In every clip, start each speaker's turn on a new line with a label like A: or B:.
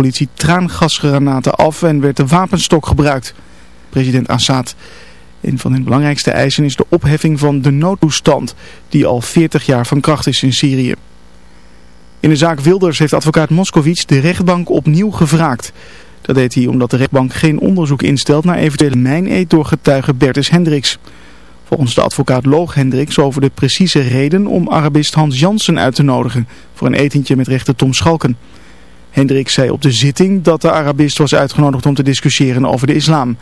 A: politie traangasgranaten af en werd de wapenstok gebruikt. President Assad. Een van hun belangrijkste eisen is de opheffing van de noodtoestand, die al 40 jaar van kracht is in Syrië. In de zaak Wilders heeft advocaat Moskowitz de rechtbank opnieuw gevraagd. Dat deed hij omdat de rechtbank geen onderzoek instelt naar eventuele mijneed door getuige Bertus Hendricks. Volgens de advocaat loog Hendricks over de precieze reden om Arabist Hans Jansen uit te nodigen voor een etentje met rechter Tom Schalken. Hendricks zei op de zitting dat de Arabist was uitgenodigd om te discussiëren over de islam.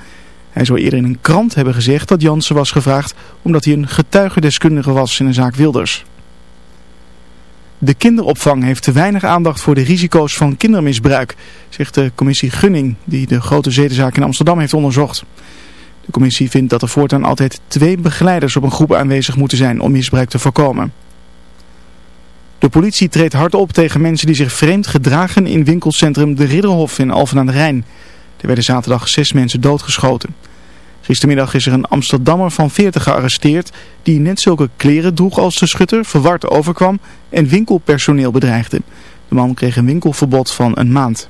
A: Hij zou eerder in een krant hebben gezegd dat Jansen was gevraagd omdat hij een getuigendeskundige was in een zaak Wilders. De kinderopvang heeft te weinig aandacht voor de risico's van kindermisbruik, zegt de commissie Gunning die de grote zedenzaak in Amsterdam heeft onderzocht. De commissie vindt dat er voortaan altijd twee begeleiders op een groep aanwezig moeten zijn om misbruik te voorkomen. De politie treedt hard op tegen mensen die zich vreemd gedragen in winkelcentrum De Ridderhof in Alphen aan de Rijn. Er werden zaterdag zes mensen doodgeschoten. Gistermiddag is er een Amsterdammer van 40 gearresteerd die net zulke kleren droeg als de schutter, verward overkwam en winkelpersoneel bedreigde. De man kreeg een winkelverbod van een maand.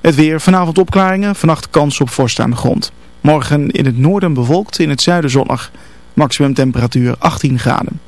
A: Het weer, vanavond opklaringen, vannacht kans op vorst aan de grond. Morgen in het noorden bewolkt, in het zuiden zonnig. Maximum temperatuur 18 graden.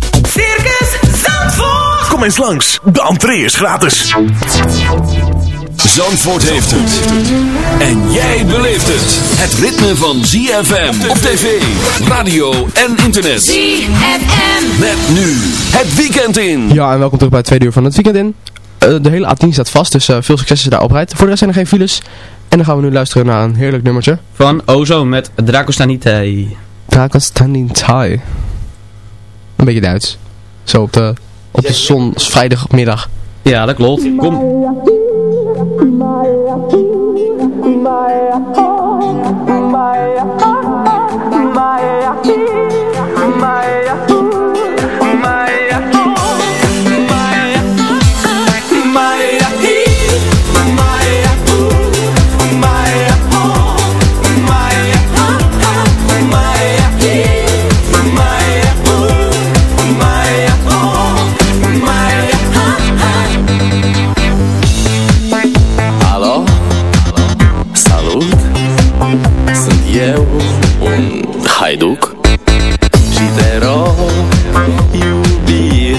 B: Kom eens langs, de entree is gratis.
C: Zandvoort heeft het. En jij beleeft het. Het ritme van ZFM op tv, radio en internet.
D: ZFM.
C: Met nu het weekend in.
E: Ja, en welkom terug bij het tweede uur van het weekend in. Eh, de hele A10 staat vast, dus eh, veel succes als je daar oprijdt. Voor de rest zijn er geen files. En dan gaan we nu luisteren naar een heerlijk nummertje.
F: Van Ozo met Dracostanite.
E: Dragostanitei. Een beetje Duits. Zo op de, op de zon, vrijdagmiddag.
F: Ja, dat klopt. Kom.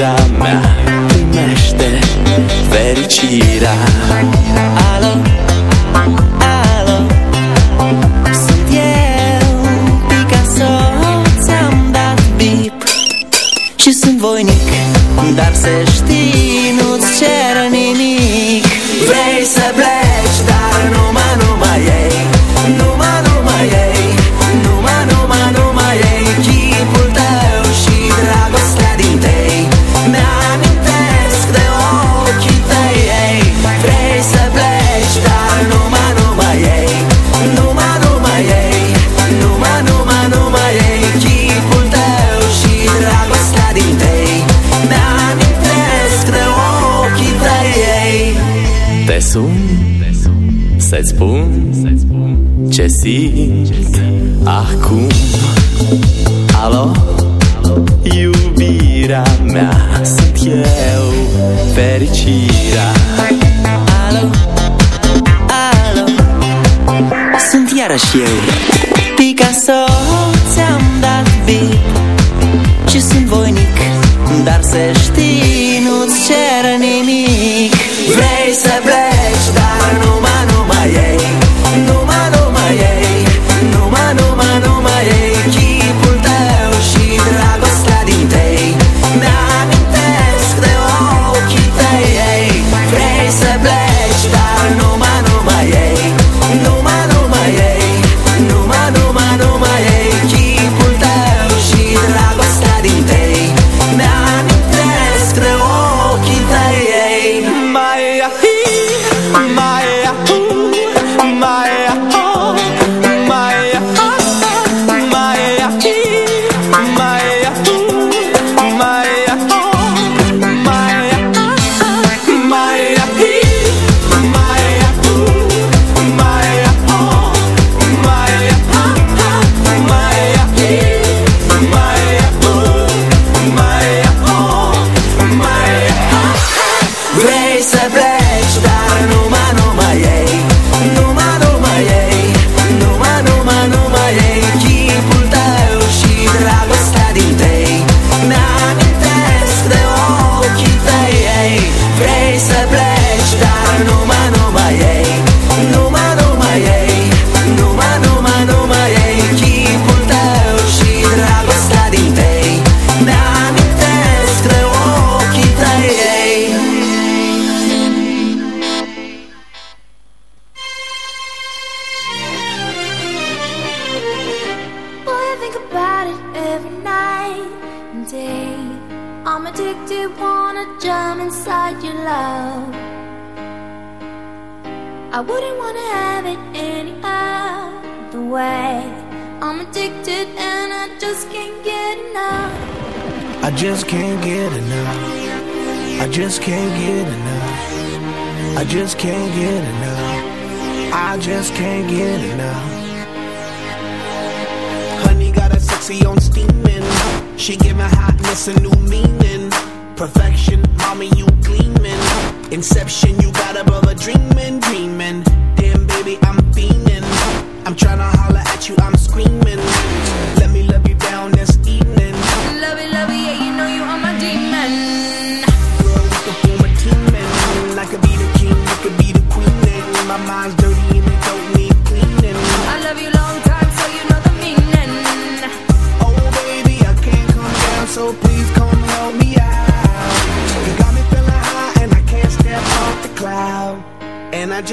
G: Iubirea mea Primește fericirea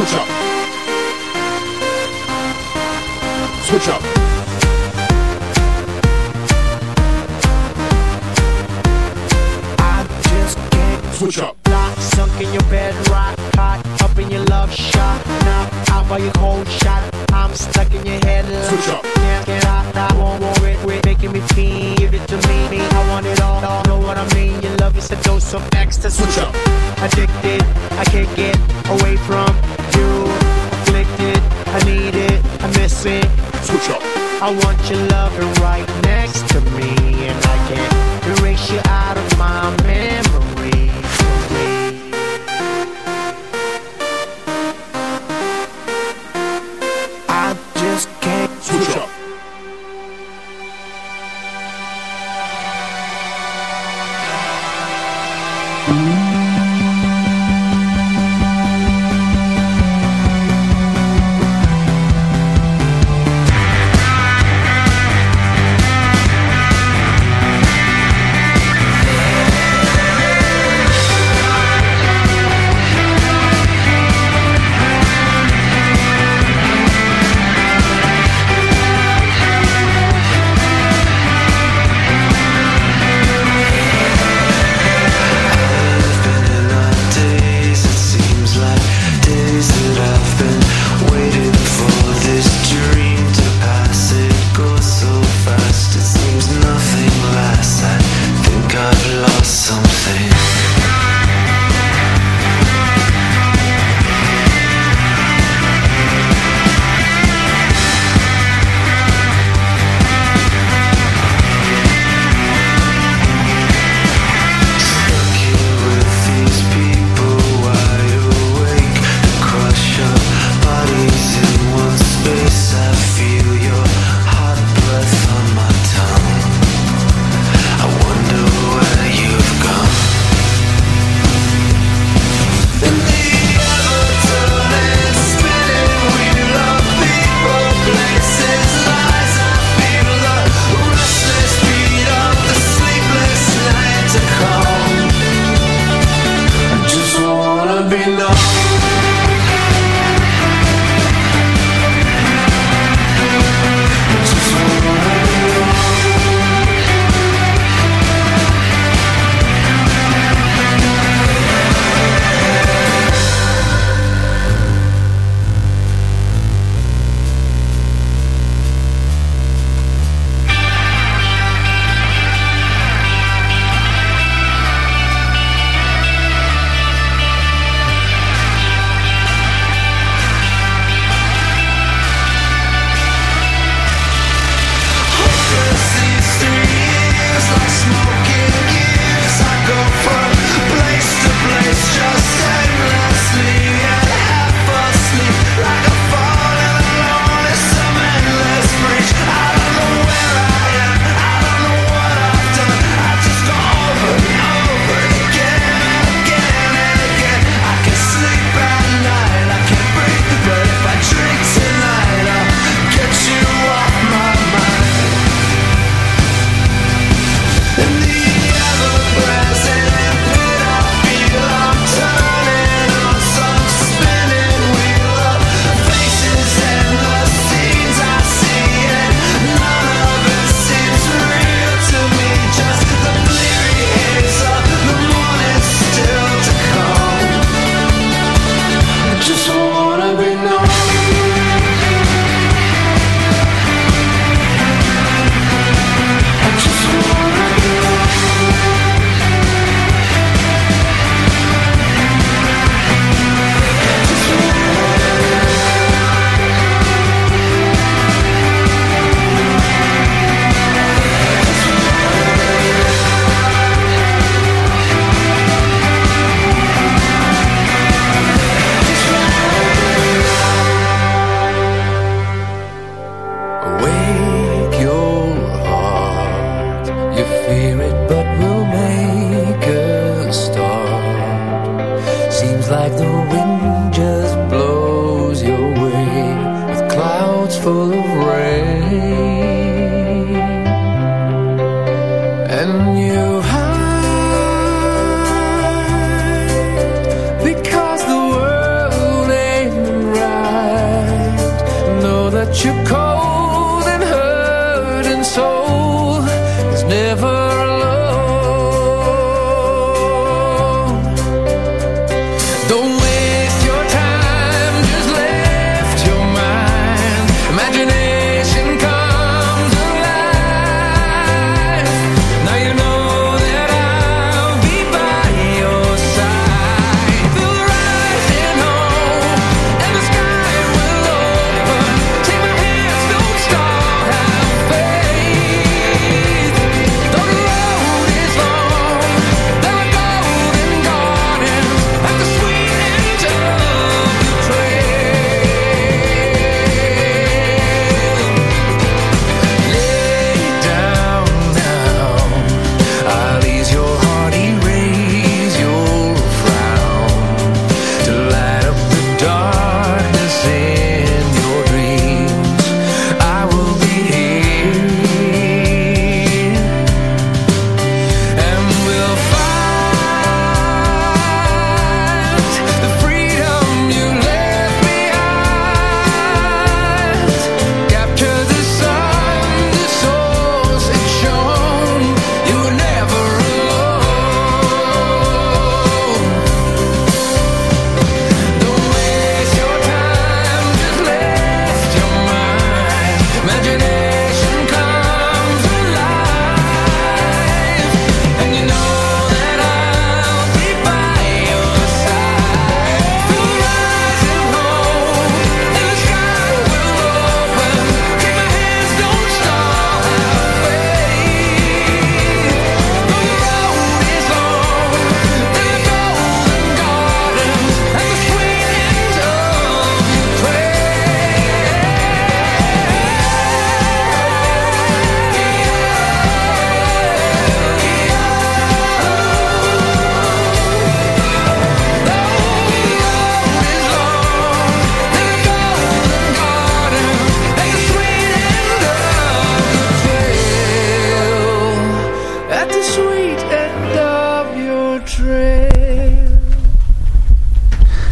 H: Switch up. Switch up.
I: I just can't
H: Switch up.
I: Lock, sunk in your bed, rock hot, up in your love shot. Now out by your cold shot. I'm stuck in your head.
H: Switch up.
I: Can't get out, I won't worry, it, making me feel. Give it to me, I want it all. all know what I mean? Your love is a dose of ecstasy.
H: Switch up.
I: Addicted, I can't get I want your loving right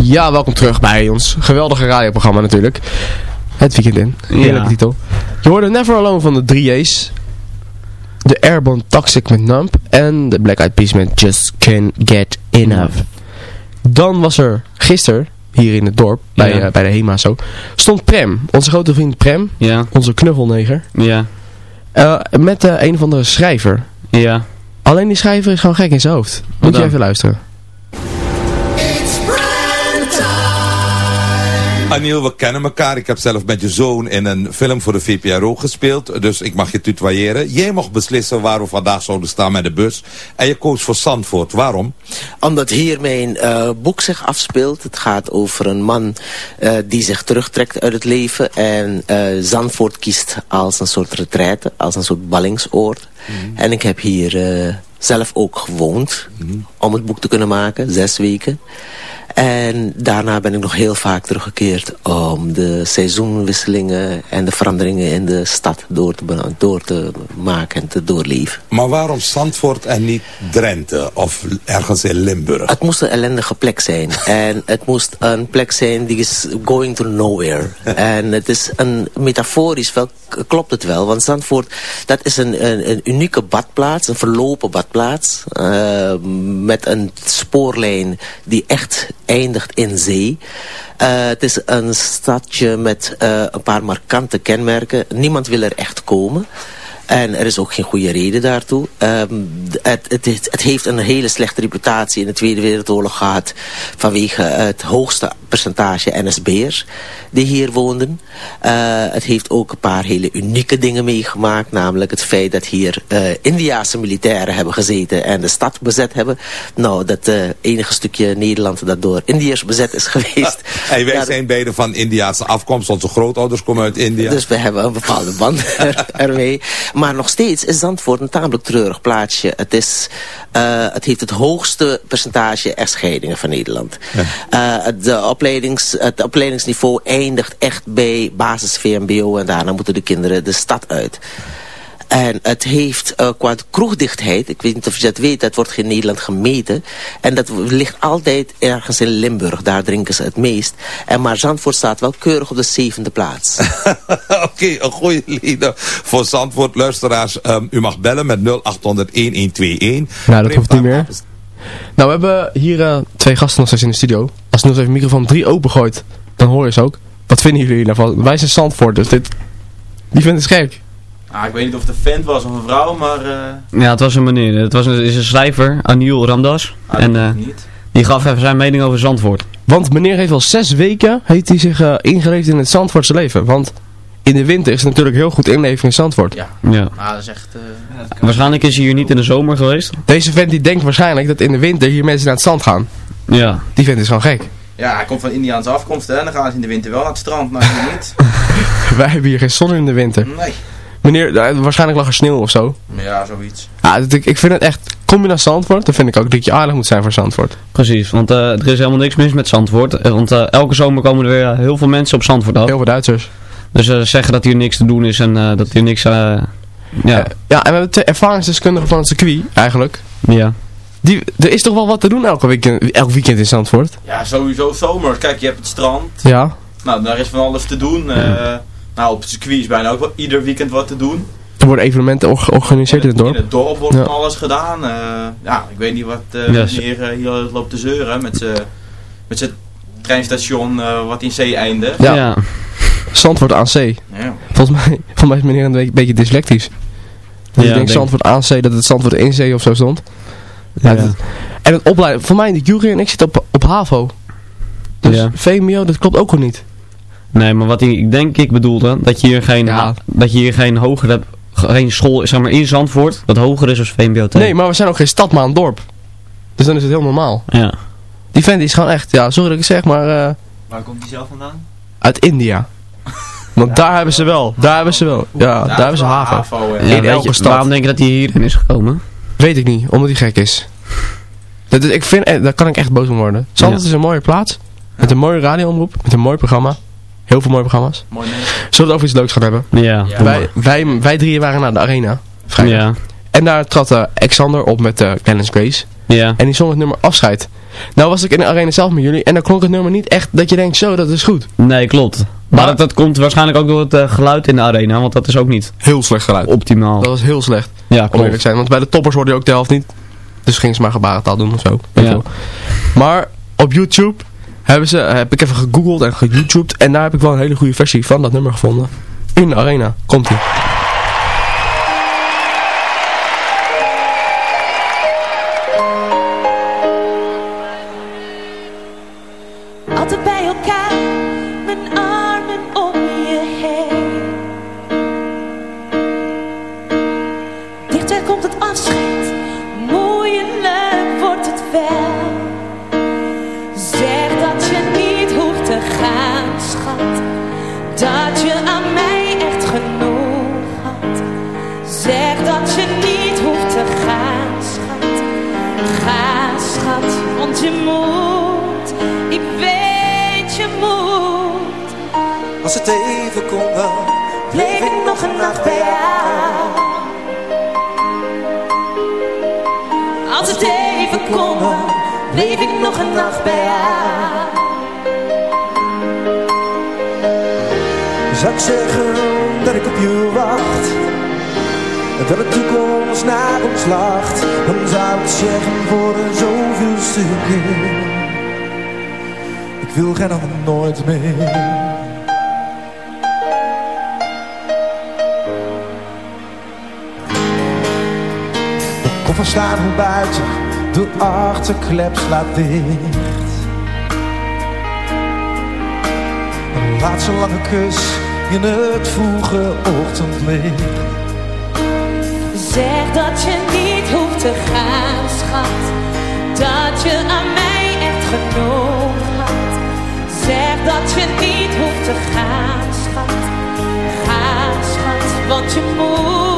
E: Ja, welkom terug bij ons geweldige radioprogramma natuurlijk. Het weekend in. Heerlijke
F: Ja.
E: titel. Je hoorde Never Alone van de 3A's. De Airborne Toxic met Nump. En de Black Eyed Peas met Just Can't Get Enough. Dan was er gisteren, hier in het dorp, bij,
F: Ja.
E: eh, bij de HEMA zo, stond Prem. Onze grote vriend Prem.
F: Ja,
E: Onze knuffelneger.
F: ja,
E: eh, met eh, een of andere schrijver.
F: ja.
E: Alleen die schrijver is gewoon gek in zijn hoofd. Moet je even luisteren.
J: Aniel, we kennen elkaar. Ik heb zelf met je zoon in een film voor de VPRO gespeeld. Dus ik mag je tutoyeren. Jij mocht beslissen waar we vandaag zouden staan met de bus. En je koos voor Zandvoort. Waarom?
K: Omdat hier mijn eh, boek zich afspeelt. Het gaat over een man eh, die zich terugtrekt uit het leven. En eh, Zandvoort kiest als een soort retraite, als een soort ballingsoord. En ik heb hier zelf ook gewoond om het boek te kunnen maken, zes weken. En daarna ben ik nog heel vaak teruggekeerd om de seizoenwisselingen en de veranderingen in de stad door te, door te maken en te doorleven.
J: Maar waarom Zandvoort en niet Drenthe of ergens in Limburg?
K: Het moest een ellendige plek zijn. en het moest een plek zijn die is going to nowhere. en het is een metaforisch wel, klopt het wel. Want Zandvoort, dat is een, een, een unieke badplaats. Een verlopen badplaats. eh, met een spoorlijn die echt eindigt in zee. Eh, het is een stadje met eh, een paar markante kenmerken. Niemand wil er echt komen. En er is ook geen goede reden daartoe. Ehm, het, het, heeft- het heeft een hele slechte reputatie in de Tweede Wereldoorlog gehad... vanwege het hoogste percentage NSB'ers die hier woonden. Eh, het heeft ook een paar hele unieke dingen meegemaakt. Namelijk het feit dat hier eh Indiaanse militairen hebben gezeten en de stad bezet hebben. Nou, dat eh, enige stukje Nederland dat door Indiërs bezet is geweest.
J: En wij zijn beide van Indiaanse afkomst. Onze grootouders komen uit India.
K: dus we hebben een bepaalde band er- ermee. Maar nog steeds is Zandvoort een tamelijk treurig plaatsje. Het, is, eh, het heeft het hoogste percentage echtscheidingen van Nederland. Eh, de opleidings, het opleidingsniveau eindigt echt bij basis VMBO. En daarna moeten de kinderen de stad uit. En het heeft eh, qua kroegdichtheid, ik weet niet of je dat weet, dat wordt in Nederland gemeten. En dat ligt altijd ergens in Limburg, daar drinken ze het meest. En maar Zandvoort staat wel keurig op de zevende plaats.
J: Oké, een goede lieden voor Zandvoort. Luisteraars, ehm, u mag bellen met 0800-1121.
E: Nou, dat hoeft niet meer. Nou, we hebben hier eh, twee gasten nog steeds in de studio. Als nog even de microfoon 3 opengooit, dan hoor je ze ook. Wat vinden jullie daarvan? Wij zijn Zandvoort, dus dit... Die vindt het gek.
L: Ah, ik weet niet of het een vent was of een vrouw, maar... eh
F: Ja, het was een meneer. Het was een, is een schrijver, Aniel Ramdas.
L: ah,
F: en eh, die gaf even zijn mening over Zandvoort.
E: Want meneer heeft al zes weken, heeft hij zich eh, ingeleefd in het Zandvoortse leven. Want in de winter is het natuurlijk heel goed inleven in Zandvoort.
L: Ja.
F: Ja.
L: Nou, dat is echt... eh,
F: Waarschijnlijk is hij hier niet in de zomer geweest.
E: Deze vent die denkt waarschijnlijk dat in de winter hier mensen naar het strand gaan.
F: Ja.
E: Die vent is gewoon gek.
L: Ja, hij komt van Indiaanse afkomst hè, en dan gaan ze in de winter wel naar het strand. Hier niet.
E: Wij hebben hier geen zon in de winter.
L: Nee.
E: Meneer, eh, waarschijnlijk lag er sneeuw of zo.
L: Ja, zoiets.
E: Ja, dat- ik, ik vind het echt, kom je naar Zandvoort, dan vind ik ook dat je aardig moet zijn voor Zandvoort.
F: Precies, want eh, er is helemaal niks mis met Zandvoort. Eh, Want eh, elke zomer komen er weer heel veel mensen op Zandvoort af.
E: Heel veel Duitsers.
F: Dus ze zeggen dat hier niks te doen is en eh, dat hier niks... ja.
E: Ja, en we hebben twee ervaringsdeskundigen van het circuit, eigenlijk.
F: ja.
E: Die, er is toch wel wat te doen elke weekend, elk weekend in Zandvoort?
L: Ja, sowieso zomer. Kijk, je hebt het strand.
E: Ja.
L: Nou, daar is van alles te doen. eh, nou, op het circuit is bijna ook wel ieder weekend wat te doen.
E: Er worden evenementen or- georganiseerd in het dorp.
L: In het dorp wordt
E: Ja.
L: van alles gedaan. eh, ja, ik weet niet wat eh meneer eh, hier loopt te zeuren met zijn met zijn treinstation eh, wat in zee eindigt.
E: Ja.
F: ja.
E: Zandvoort aan zee.
L: Ja.
E: Volgens mij, volgens mij is meneer een beetje, dyslectisch. Dus
F: Ja,
E: ik denk Zandvoort aan zee, dat het Zandvoort in zee of zo stond. Ja, en het opleiden, voor mij, de Jury en ik zitten op, op HAVO. Dus
F: Ja.
E: VMBO, dat klopt ook al niet.
F: Nee, maar wat hij, ik denk ik bedoelde, dat je hier geen,
E: Ja.
F: dat je hier geen hoger hebt, geen school, zeg maar in Zandvoort, dat hoger is als VMBO 2.
E: Nee, maar we zijn ook geen stad, maar een dorp. Dus dan is het heel normaal.
F: Ja.
E: Die vent is gewoon echt, ja, sorry dat ik het zeg, maar eh,
M: Waar komt die zelf vandaan?
E: uit India. Want daar hebben ze wel, daar hebben ze wel. Ja, daar hebben ze haven.
F: Ja,
E: In elke
F: je,
E: stad.
F: Waarom denk je dat hij hierin is gekomen?
E: Weet ik niet, omdat hij gek is. Dat is ik vind, eh, daar kan ik echt boos om worden. Zandvoort
F: Ja.
E: is een mooie plaats. Met een mooie radioomroep. Met een mooi programma. Heel veel mooie programma's.
L: Mooi mensen.
E: Zullen we het over iets leuks gaan hebben?
F: Ja.
L: Ja.
E: Wij, wij, wij drieën waren naar de arena. Vrijdag.
F: Ja.
E: En daar trad eh, Alexander op met uh, Clarence Grace.
F: Ja.
E: En die zong het nummer Afscheid. Nou was ik in de arena zelf met jullie en dan klonk het nummer niet echt dat je denkt, zo, dat is goed.
F: Nee, klopt. Maar,
E: Maar-
F: dat, dat komt waarschijnlijk ook door het eh, geluid in de arena, want dat is ook niet
E: Heel slecht geluid.
F: optimaal.
E: Dat was heel slecht,
F: Ja,
E: om eerlijk
F: klopt.
E: te zijn. Want bij de toppers hoorde je ook de helft niet. Dus gingen ze maar gebarentaal doen of zo.
F: Ja.
E: Maar op YouTube hebben ze, heb ik even gegoogeld en geYouTubed. En daar heb ik wel een hele goede versie van dat nummer gevonden. In de arena. Komt ie.
N: Altijd bij elkaar, mijn armen om
O: Als het even kon dan
N: Bleef ik nog een nacht bij jou. Als het even kon, dan bleef ik nog een nacht bij jou.
O: Zou ik zeggen dat ik op je wacht dat de toekomst naar ons lacht Dan zou ik zeggen voor een zoveelste keer Ik wil geen ander nooit meer Koffer staat nog buiten De achterklep slaat dicht Een laatste lange kus in het vroege ochtendlicht.
N: Zeg dat je niet hoeft te gaan, schat. Dat je aan mij echt genoeg had. Zeg dat je niet hoeft te gaan, schat. Ga, schat, want je moet.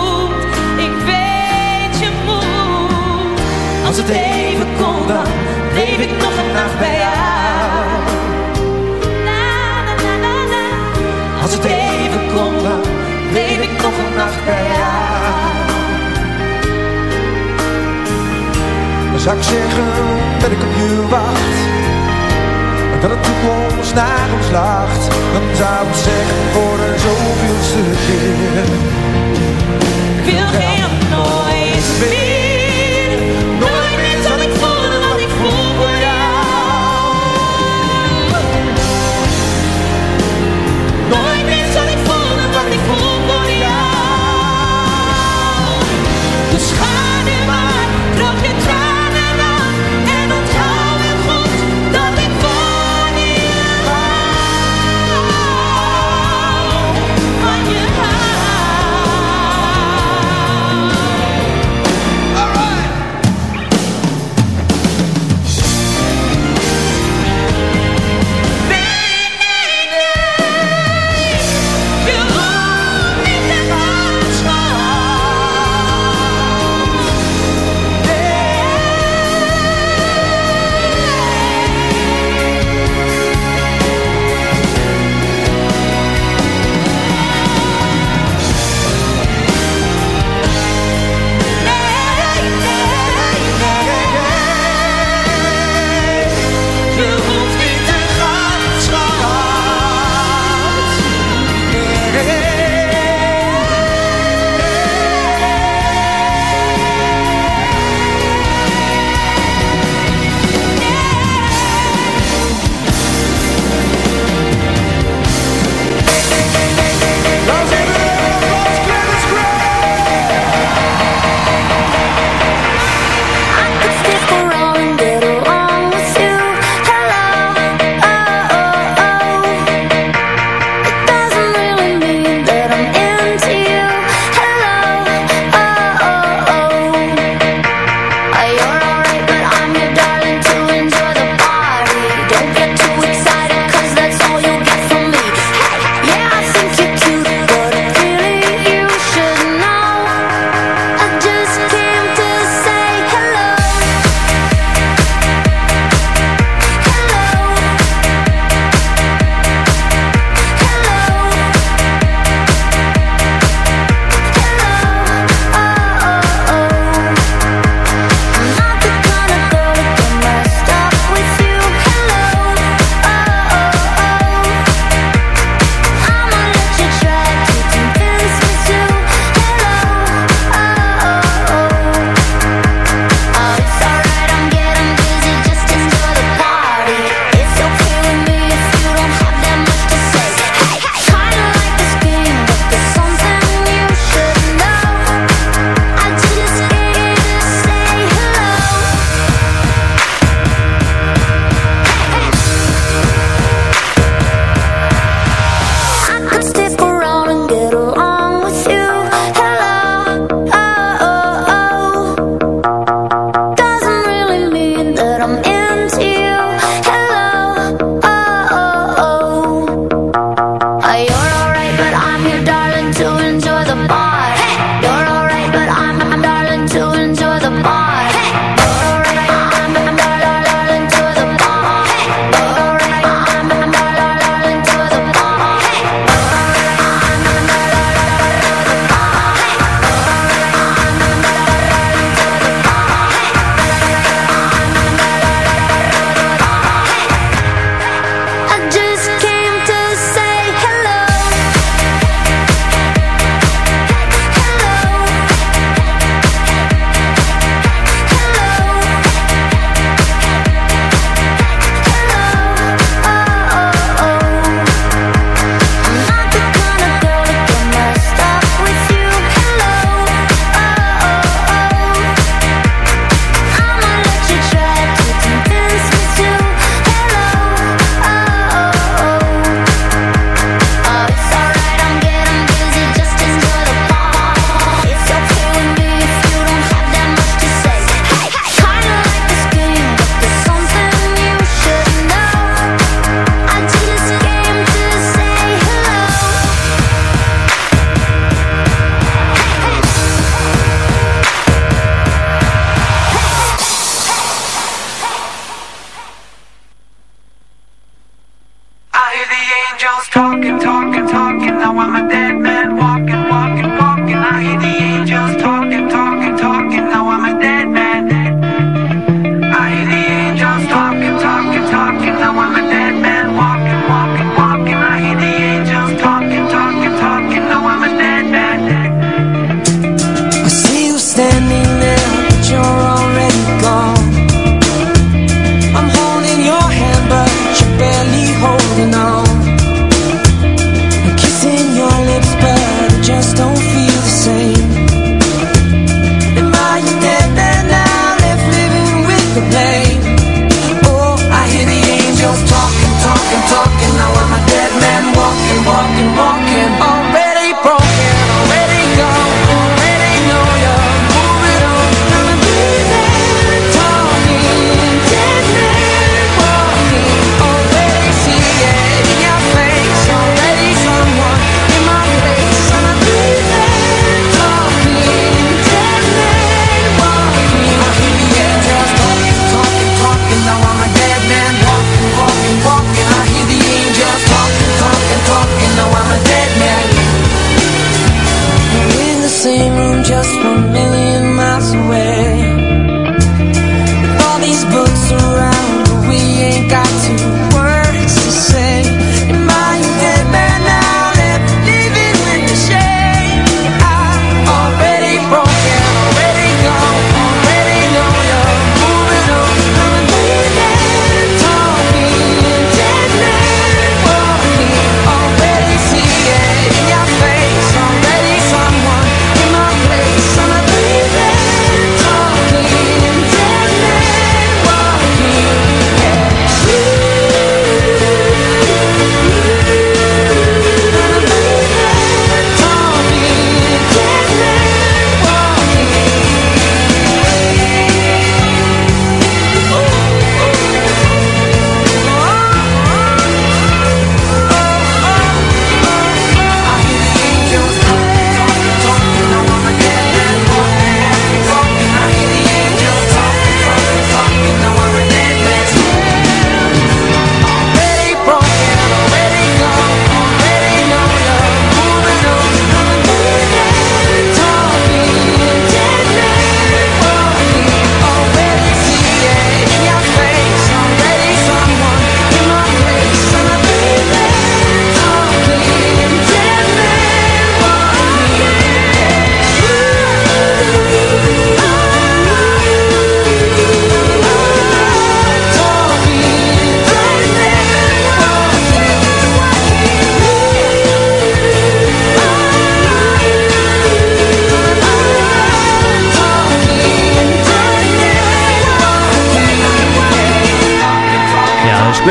N: Als het even kon, dan bleef ik nog een nacht bij jou. Na, na, na, na, na. Als het even kon, dan bleef ik nog een nacht bij jou.
O: Dan zou ik zeggen dat ik op je wacht. En dat de toekomst naar ons lacht. Dan zou ik zeggen voor de zoveelste keer.
N: Ik wil geen nooit meer.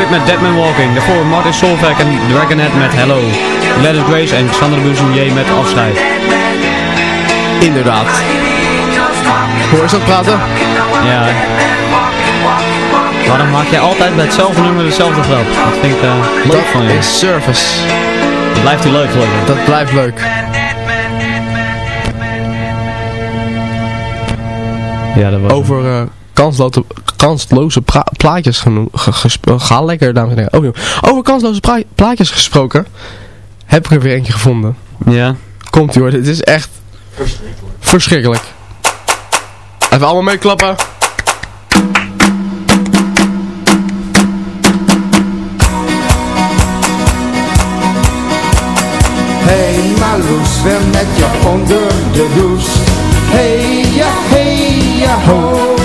F: Met Deadman Walking. Daarvoor Martin Solveig en Dragonhead met Hello. Gladys Grace en Xander Buzonier met Afscheid.
E: Inderdaad. Hoor eens dat praten?
F: Ja. Waarom maak jij altijd bij hetzelfde nummer dezelfde grap? Dat vind ik eh, leuk
E: Dat
F: van je.
E: is service.
F: Dat blijft hij leuk gelukkig.
E: Dat blijft leuk.
F: Ja, dat was
E: Over eh, kansloze, kansloze pra- plaatjes genoemd. Ge, gesp- ga lekker, dames en heren. Oh, joh. Over kansloze plaatjes gesproken. Heb ik er weer eentje gevonden.
F: Ja.
E: Komt ie hoor, dit is echt verschrikkelijk. Even allemaal meeklappen.
P: Hey Marloes, zwem met je onder de douche. Hey ja, hey ja ho.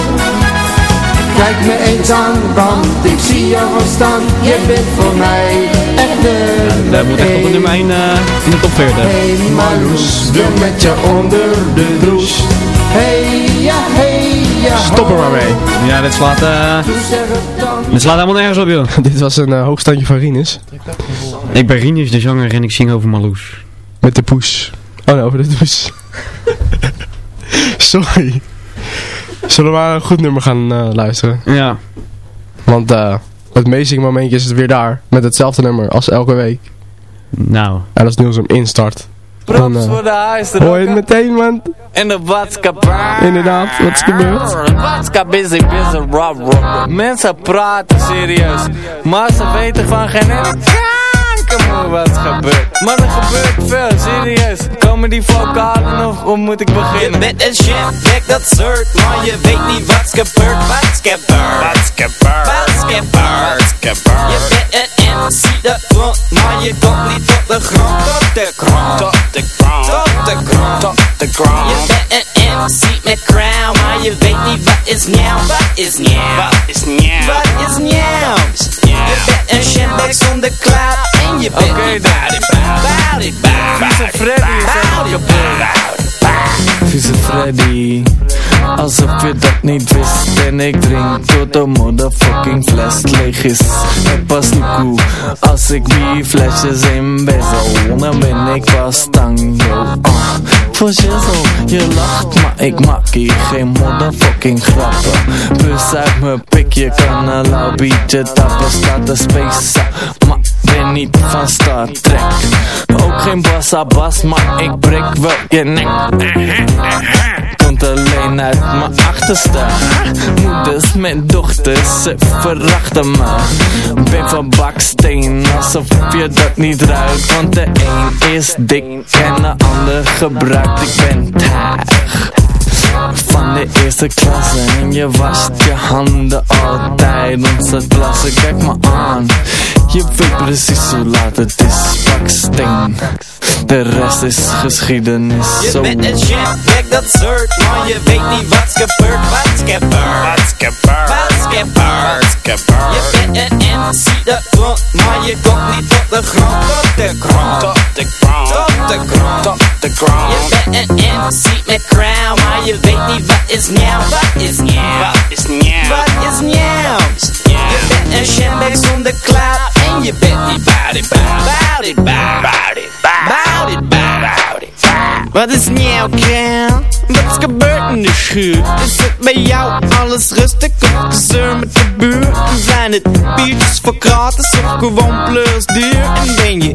P: Kijk me eens aan, want ik zie jou staan. Je bent voor mij echt de
F: Daar moet echt op de nummer 1 in de top 40.
P: Hey Marloes, zwem met je onder de douche. Hey ja, hey ja.
E: Stop er maar mee.
F: Ja, dit slaat, eh
P: Doe dan.
F: dit slaat helemaal nergens op, joh.
E: Dit was een eh, hoogstandje van Rinus.
F: Ik ben Rinus de zanger en ik zing over Marloes.
E: Met de poes. Oh nee, over de poes. Sorry. Zullen we maar een goed nummer gaan eh, luisteren?
F: Ja.
E: Want eh het meezingmomentje is het weer daar. Met hetzelfde nummer als elke week.
F: Nou.
E: En als Niels hem instart. Dan eh,
Q: voor de huis
E: hoor je het meteen, man.
Q: En de watskapper.
E: Inderdaad, wat is gebeurd?
Q: Watska busy, busy, rob, rob. Mensen praten serieus, maar ze weten van geen wat gebeurt. Maar er gebeurt veel, serieus. Komen die vocalen of hoe moet ik beginnen?
R: Je bent een chef, kijk dat soort, maar je weet niet wat's gebeurd. Wat's gebeurd, wat's gebeurd, wat's gebeurd, wat's gebeurd. Je bent een MC dat klopt, maar je komt niet op de grond. Tot de grond, tot de grond, tot de grond, tot de grond. Je bent een MC met crown, maar je weet niet wat is nieuw. Wat is nieuw? Wat is nieuw? Wat is nieuw? Je bent een shitbag zonder cloud. En je bent
Q: Oké,
R: niet
Q: Vieze Freddy is. Vieze Freddy Alsof je dat niet wist En ik drink tot de motherfucking fles leeg is. En pas niet cool Als ik die flesjes in bezel. Dan ben ik pas tang yo uh. Voor shizzle, je lacht maar ik maak hier geen motherfucking grappen. Plus uit mijn pikje kan een lauw tappen. Staat de space maar ben niet van Star Trek. Ook geen bassa bas, maar ik breek wel je nek. Komt alleen uit mijn achterste. Moeders met dochters, ze verachten me. Ben van baksteen, alsof je dat niet ruikt. Want de een is dik en de ander gebruikt. Ik ben taag Van de eerste klasse En je wast je handen altijd. Onze klasse, kijk me aan Je weet precies hoe laat het is Pak steen. De rest is geschiedenis.
R: Je
Q: Zo.
R: bent een jetlag, dat soort Maar je weet niet wat's gebeurd. Wat's gebeurd? Wat's gebeurd? Wat's gebeurd? Je bent een MC, dat klopt Maar je komt niet op de grond. Tot de grond. Tot de grond. Tot de grond. Tot de grond. Je bent een MC met crown Maar je weet niet wat is nieuw. Wat is nieuw? Wat is nieuw? Wat is nieuw Een shambag zonder cloud En je bent niet bout bout bout bout it, bout it, bout it wat is nieuw, kraan? Wat is gebeurd in de schuur? Is het bij jou alles rustig op de zeur met de buurt? Zijn het biertjes voor gratis of gewoon plus duur? En ben je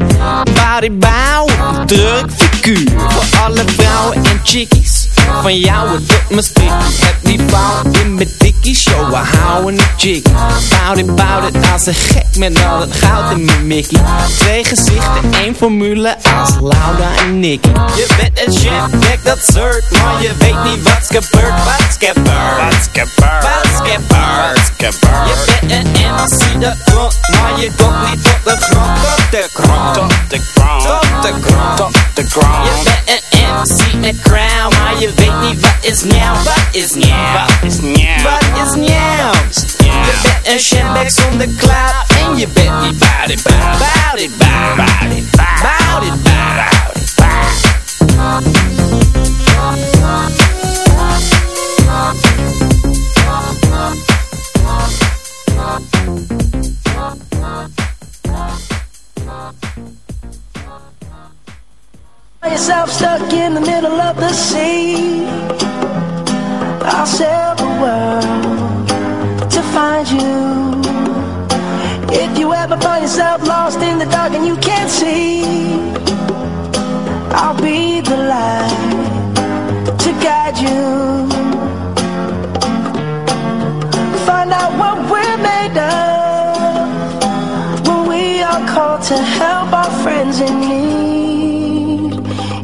R: bodybouw of een druk figuur? Voor alle vrouwen en chickies Van jou het doet me sticky Heb die bouw in mijn dikkies Yo, we houden een jiggy Bout it, bout it Als een gek met al het goud in mijn mickey Twee gezichten, één formule Als Laura en Nicky. Je bent een jetlag, dat soort Maar je weet niet wat's gebeurd. Wat's gebeurd? Wat's gebeurd? Wat's gebeurd? Wat's gebeurd? Je bent een MC, dat klopt Maar je komt niet op de grond. Tot de grond. Tot de grond. Tot de grond. Tot de grond. Je bent een MC met crown Maar je weet niet wat is nieuw Wat is nieuw Wat is nieuw Wat is nieuw Je bent een shambag zonder cloud En je bent niet bout it, bout it, bout it, bout it, bout it, bout
M: stuck in the middle of the sea. I'll sail the world to find you. If you ever find yourself lost in the dark and you can't see, I'll be the light to guide you. Find out what we're made of when we are called to help our friends in need.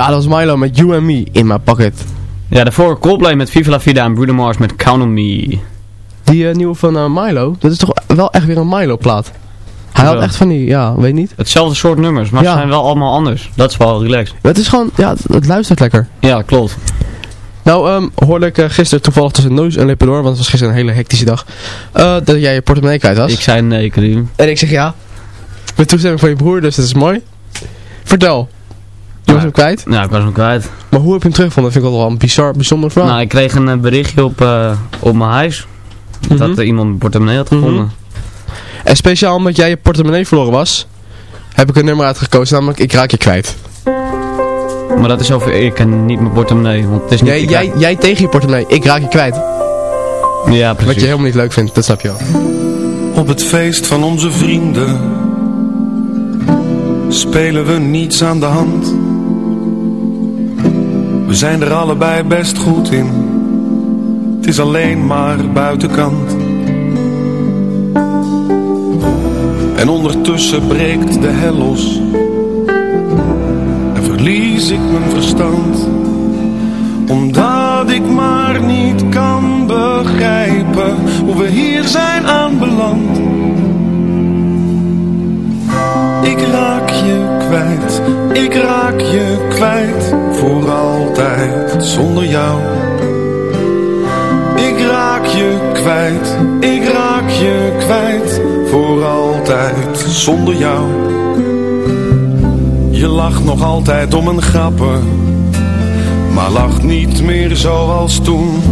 E: Ja, dat was Milo met You and Me in my pocket.
F: Ja, daarvoor Coldplay met Viva La Vida en Bruno Mars met Count on Me.
E: Die eh, nieuwe van eh, Milo, dat is toch wel echt weer een Milo plaat. Hij had echt van die, ja, weet niet.
F: Hetzelfde soort nummers, maar
E: Ja.
F: ze zijn wel allemaal anders. Dat is wel relaxed.
E: Het is gewoon, ja, het, het luistert lekker.
F: Ja, klopt.
E: Nou, ehm, hoorde ik eh, gisteren toevallig tussen neus en lippen door, want het was gisteren een hele hectische dag, dat jij je portemonnee kwijt was.
F: Ik zei nee, Karim.
E: En ik zeg ja. Met toestemming van je broer, dus dat is mooi. Vertel. Je was hem kwijt?
F: Ja, ik was hem kwijt.
E: Maar hoe heb je hem teruggevonden? Dat vind ik wel een bizar, bijzonder verhaal.
F: Nou, ik kreeg een eh, berichtje op, eh, op mijn huis. Dat
E: Mhm.
F: er iemand mijn portemonnee had gevonden.
E: En speciaal omdat jij je portemonnee verloren was, heb ik een nummer uitgekozen, namelijk Ik raak je kwijt.
F: Maar dat is over ik en niet mijn portemonnee. Want het is niet,
E: Jij, jij, jij tegen je portemonnee, ik raak je kwijt.
F: Ja, precies.
E: Wat je helemaal niet leuk vindt, dat snap je wel.
S: Op het feest van onze vrienden spelen we niets aan de hand. We zijn er allebei best goed in. Het is alleen maar buitenkant. En ondertussen breekt de hel los. En verlies ik mijn verstand. Omdat ik maar niet kan begrijpen hoe we hier zijn aanbeland. Ik raak je kwijt, ik raak je kwijt, voor altijd. Zonder jou. Ik raak je kwijt, ik raak je kwijt, voor altijd. Zonder jou. Je lacht nog altijd om een grappen, maar lacht niet meer zoals toen.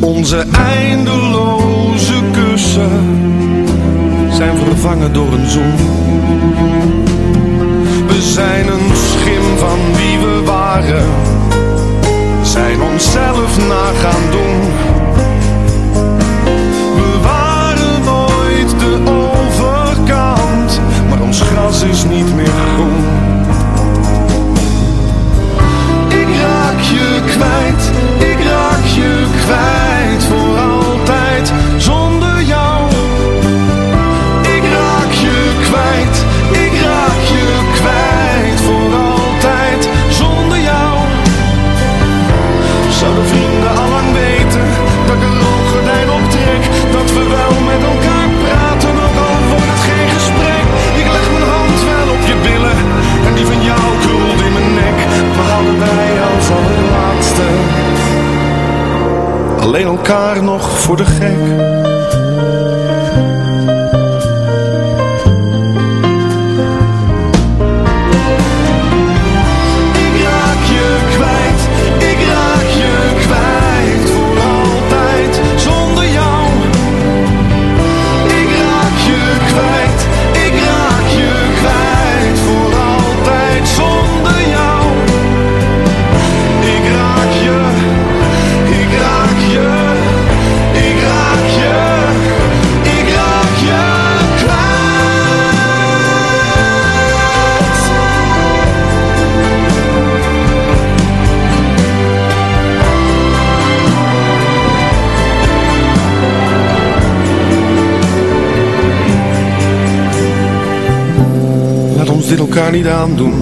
S: Onze eindeloze kussen zijn vervangen door een zoen. We zijn een schim van wie we waren, zijn onszelf na gaan doen. We waren nooit de overkant, maar ons gras is niet meer groen. Ik raak je kwijt, ik raak je kwijt alleen elkaar nog voor de gek. Elkaar niet aandoen.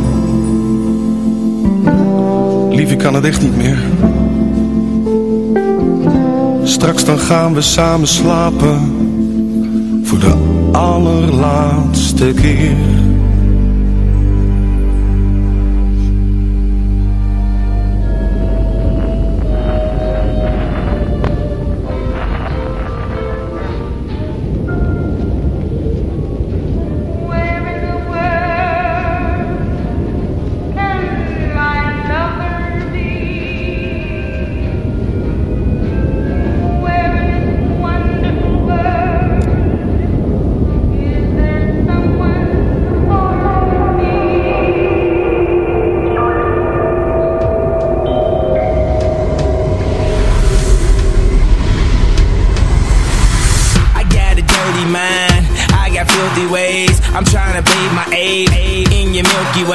S: Lief, ik kan het echt niet meer. Straks dan gaan we samen slapen. Voor de allerlaatste keer.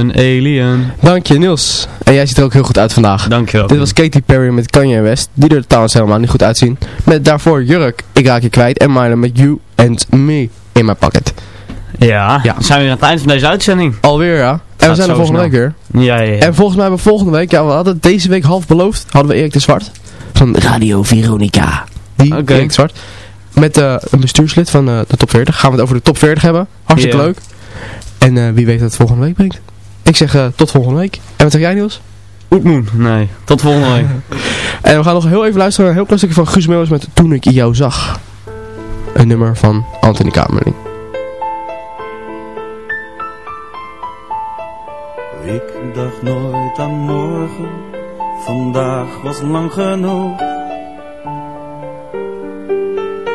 T: An alien.
E: Dank je Niels. En jij ziet er ook heel goed uit vandaag.
F: Dankjewel.
E: Dit was Katy Perry met Kanye West. Die er trouwens helemaal niet goed uitzien. Met daarvoor Jurk, Ik raak je kwijt. En Milo met You and Me in my pocket.
F: Ja, ja. zijn we weer aan het eind van deze uitzending.
E: Alweer ja. En we zijn er volgende
F: snel.
E: week weer.
F: Ja, ja, ja.
E: En volgens mij hebben we volgende week, ja we hadden deze week half beloofd, hadden we Erik de Zwart. Van Radio Veronica. Die. Erik de Zwart. Met eh, een bestuurslid van eh, de top 40. Gaan we het over de top 40 hebben. Hartstikke leuk. En eh, wie weet dat het volgende week brengt. Ik zeg eh, tot volgende week. En wat zeg jij Niels?
F: Oetmoen. Nee, tot volgende week.
E: En we gaan nog heel even luisteren naar een heel klein stukje van Guus Meeuwis met Toen ik jou zag. Een nummer van Anthony Kamerling.
U: Ik dacht nooit aan morgen, vandaag was lang genoeg.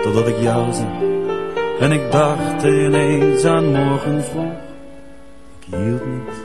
U: Totdat ik jou zag en ik dacht ineens aan morgen vroeg. Ik hield niet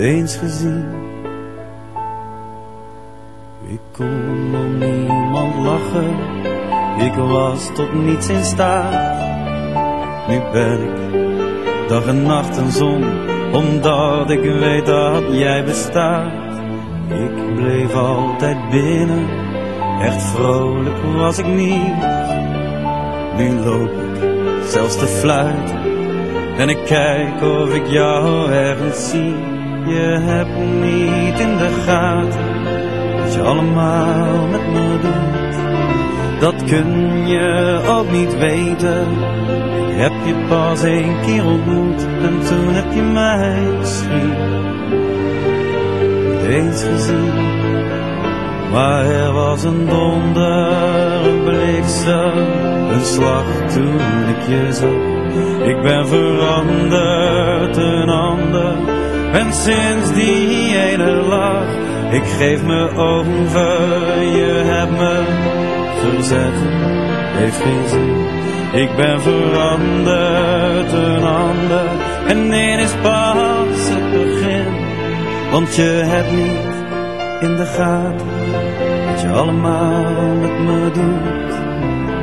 U: eens gezien. Ik kon om niemand lachen, ik was tot niets in staat. Nu ben ik dag en nacht een zon, omdat ik weet dat jij bestaat. Ik bleef altijd binnen, echt vrolijk was ik niet. Nu loop ik zelfs te fluiten, en ik kijk of ik jou ergens zie. Je hebt niet in de gaten, wat je allemaal met me doet. Dat kun je ook niet weten. Ik heb je pas één keer ontmoet en toen heb je mij misschien niet eens gezien. Maar er was een donder, een bliksem, een slag toen ik je zag. Ik ben veranderd, een ander, en sinds die ene lach, ik geef me over, je hebt me verzet, heeft geen zin. Ik ben veranderd, een ander, en dit is pas het begin. Want je hebt niet in de gaten, wat je allemaal met me doet.